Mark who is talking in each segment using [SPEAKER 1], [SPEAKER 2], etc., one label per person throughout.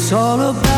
[SPEAKER 1] It's all about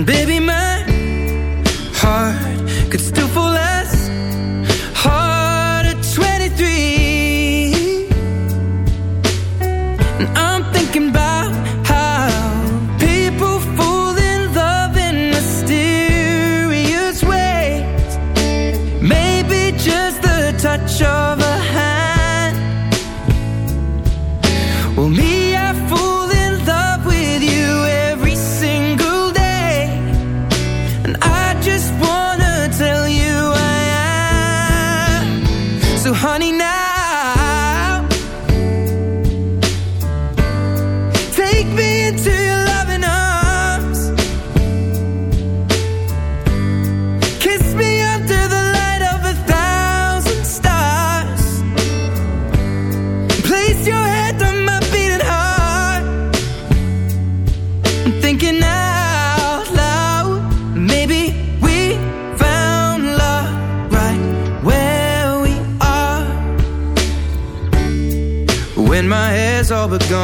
[SPEAKER 1] baby, my heart could still fall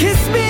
[SPEAKER 1] kiss
[SPEAKER 2] me.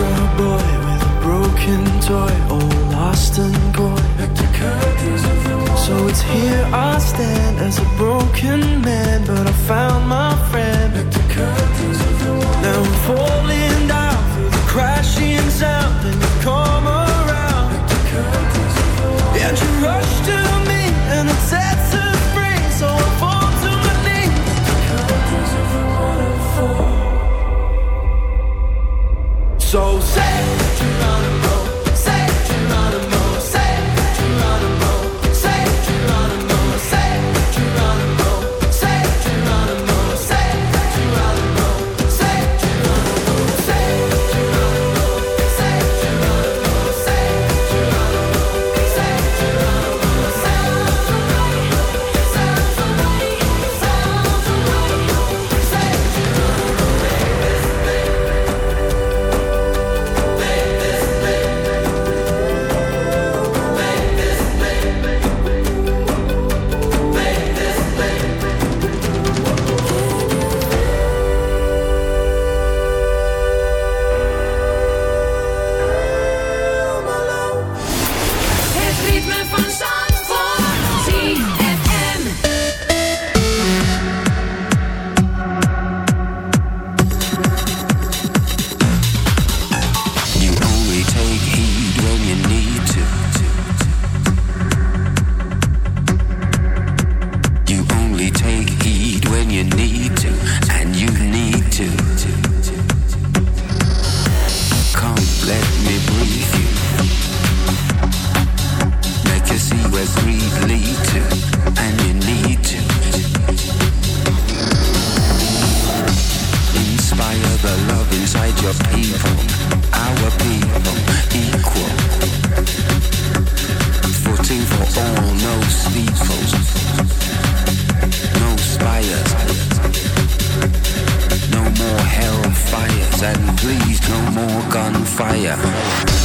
[SPEAKER 3] a boy with a broken toy, all lost and gone. So it's here I stand as a broken man, but I found my friend. Now I'm falling down the crashing sound, and you come around. And you rush.
[SPEAKER 4] as greed lead to, and you need to inspire the love inside your people, our people, equal. Footing for all, no steeples, no spires. No more hellfires, and please no more gunfire.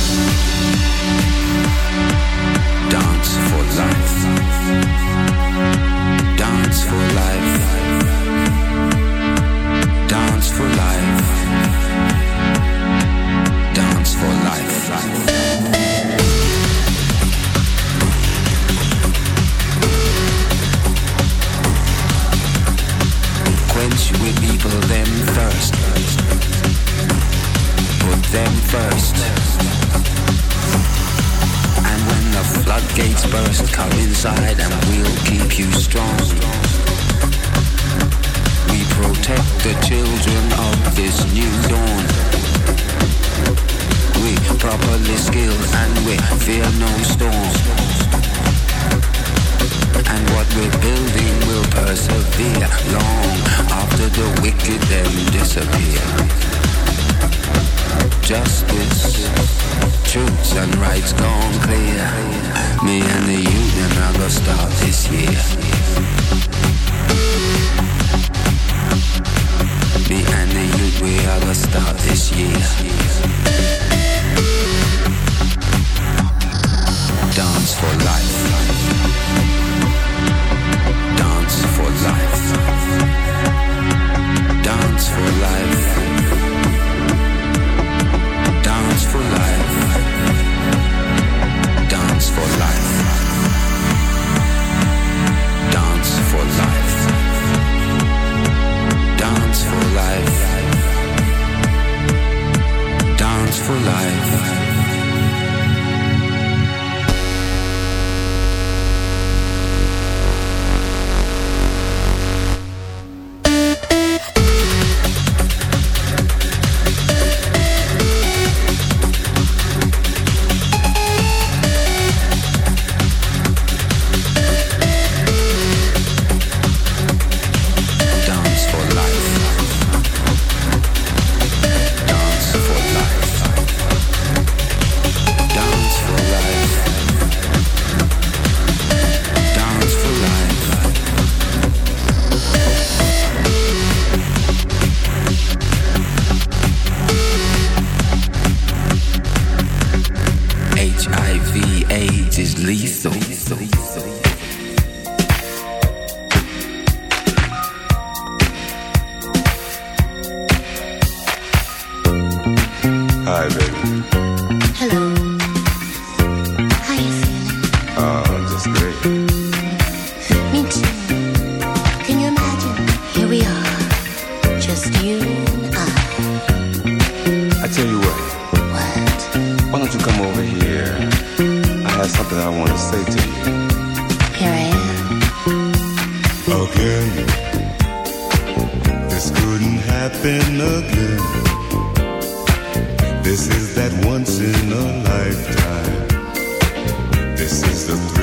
[SPEAKER 5] system.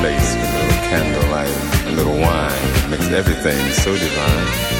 [SPEAKER 5] place, a
[SPEAKER 6] little candlelight, a little wine, makes everything so divine.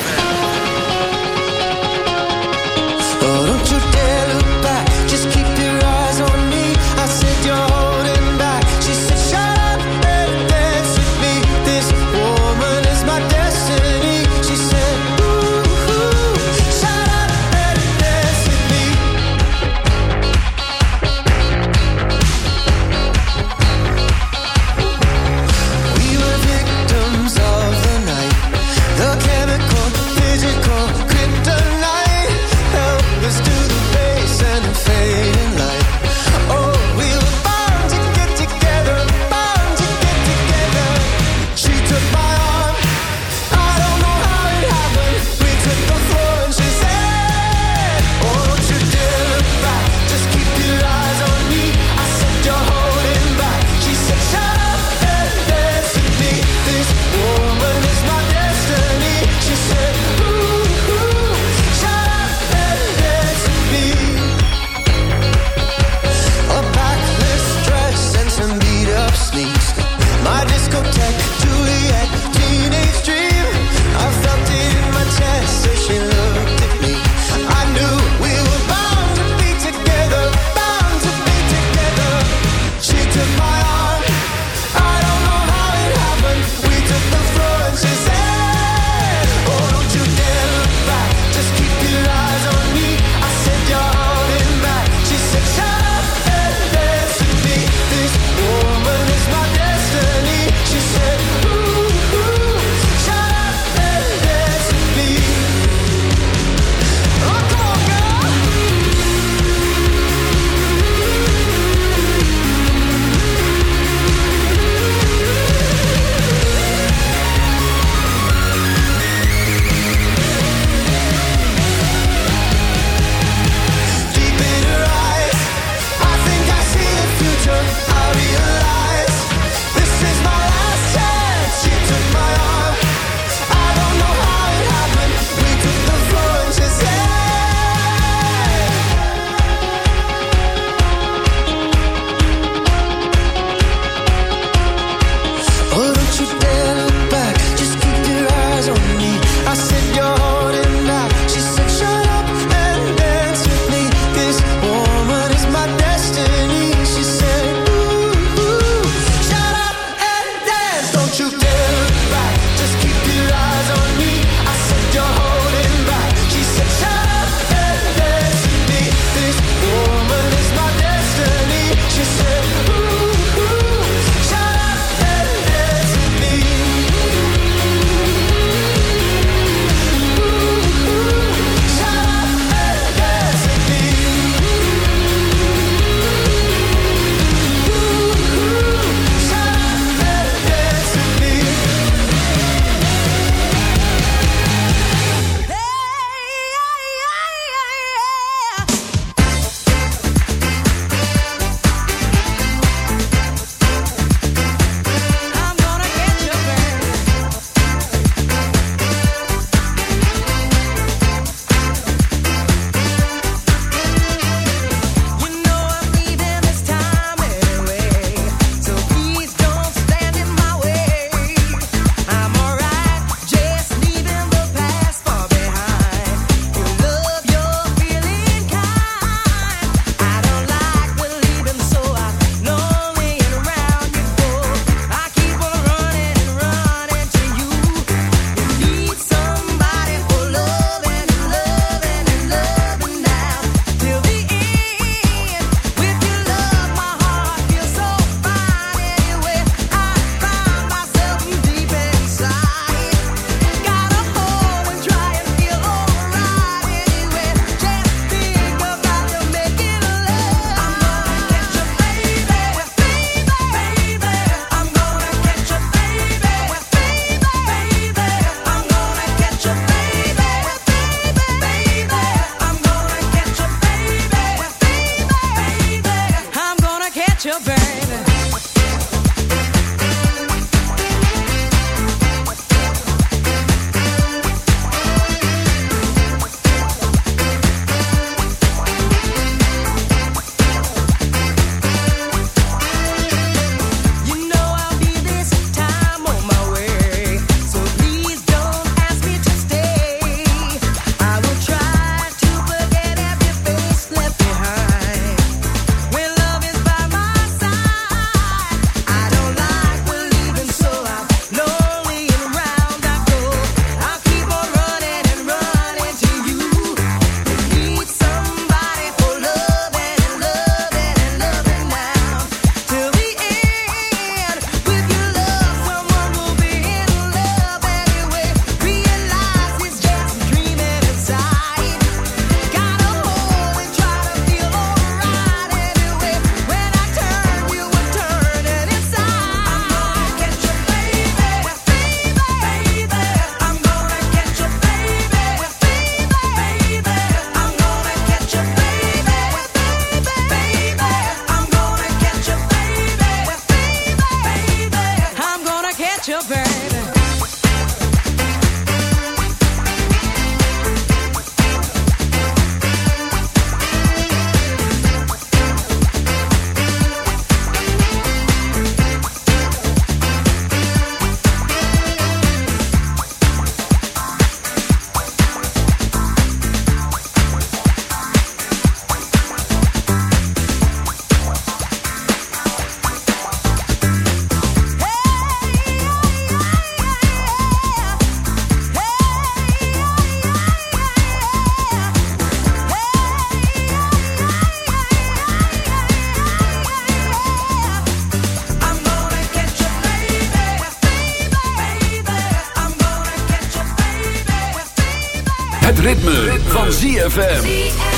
[SPEAKER 6] Ritme, van ZFM.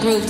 [SPEAKER 7] Groove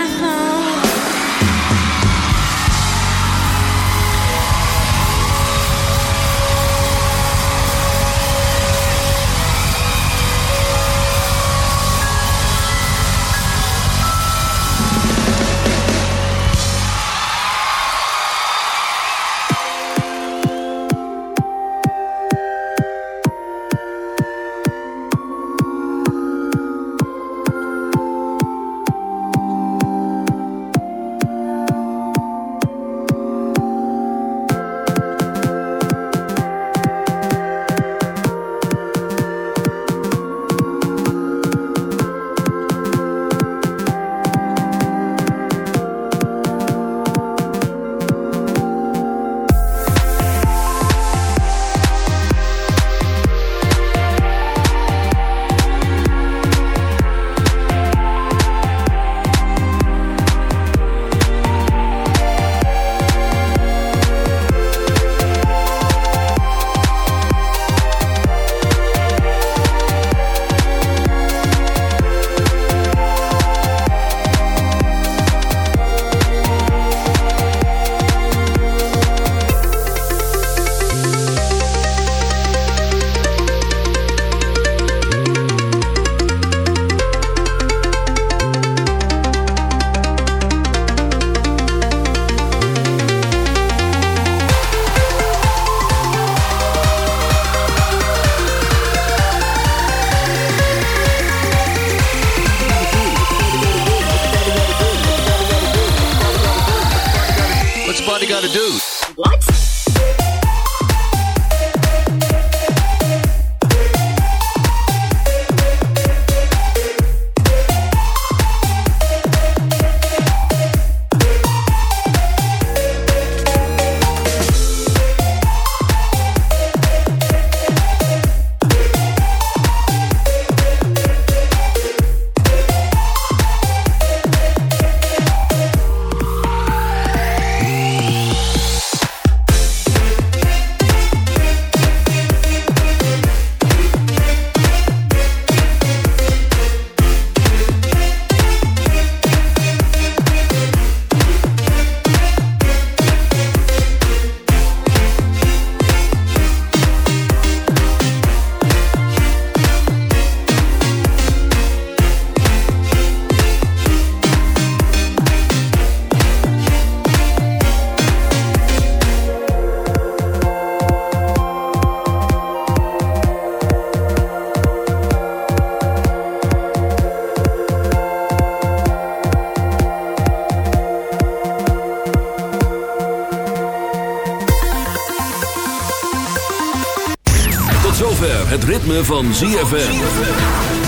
[SPEAKER 8] van ZFM.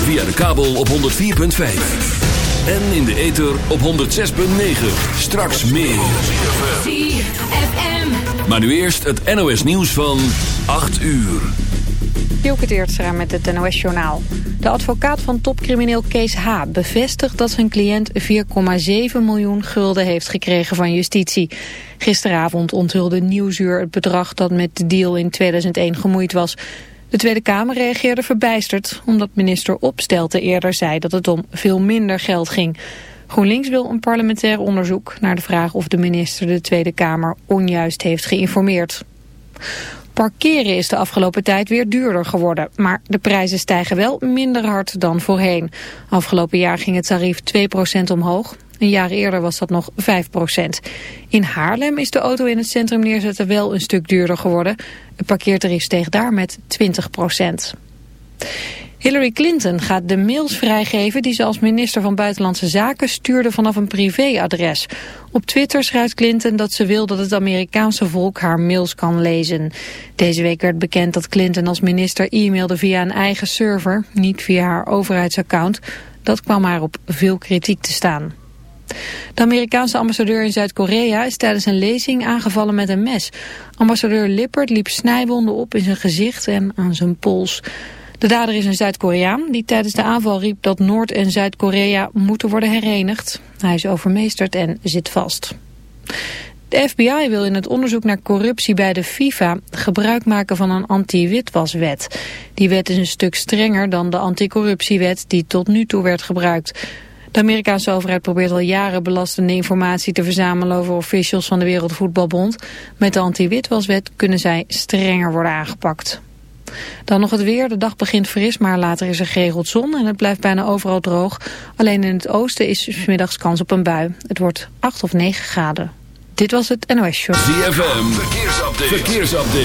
[SPEAKER 8] Via de kabel op 104.5. En in de ether op 106.9. Straks meer.
[SPEAKER 7] ZFM.
[SPEAKER 8] Maar nu eerst het NOS nieuws van 8 uur.
[SPEAKER 9] Dielke Teertstra met het NOS-journaal. De advocaat van topcrimineel Kees H. bevestigt dat zijn cliënt 4,7 miljoen gulden heeft gekregen van justitie. Gisteravond onthulde Nieuwsuur het bedrag dat met de deal in 2001 gemoeid was. De Tweede Kamer reageerde verbijsterd omdat minister Opstelten eerder zei dat het om veel minder geld ging. GroenLinks wil een parlementair onderzoek naar de vraag of de minister de Tweede Kamer onjuist heeft geïnformeerd. Parkeren is de afgelopen tijd weer duurder geworden, maar de prijzen stijgen wel minder hard dan voorheen. Afgelopen jaar ging het tarief 2% omhoog. Een jaar eerder was dat nog 5%. In Haarlem is de auto in het centrum neerzetten wel een stuk duurder geworden. Het parkeertarief steeg daar met 20%. Hillary Clinton gaat de mails vrijgeven die ze als minister van Buitenlandse Zaken stuurde vanaf een privéadres. Op Twitter schrijft Clinton dat ze wil dat het Amerikaanse volk haar mails kan lezen. Deze week werd bekend dat Clinton als minister e-mailde via een eigen server, niet via haar overheidsaccount. Dat kwam haar op veel kritiek te staan. De Amerikaanse ambassadeur in Zuid-Korea is tijdens een lezing aangevallen met een mes. Ambassadeur Lippert liep snijwonden op in zijn gezicht en aan zijn pols. De dader is een Zuid-Koreaan die tijdens de aanval riep dat Noord- en Zuid-Korea moeten worden herenigd. Hij is overmeesterd en zit vast. De FBI wil in het onderzoek naar corruptie bij de FIFA gebruik maken van een anti-witwaswet. Die wet is een stuk strenger dan de anticorruptiewet die tot nu toe werd gebruikt. De Amerikaanse overheid probeert al jaren belastende informatie te verzamelen over officials van de Wereldvoetbalbond. Met de anti-witwaswet kunnen zij strenger worden aangepakt. Dan nog het weer. De dag begint fris, maar later is er geregeld zon en het blijft bijna overal droog. Alleen in het oosten is vanmiddags kans op een bui. Het wordt 8 of 9 graden. Dit was het NOS Show.
[SPEAKER 8] ZFM, verkeersupdate. verkeersupdate.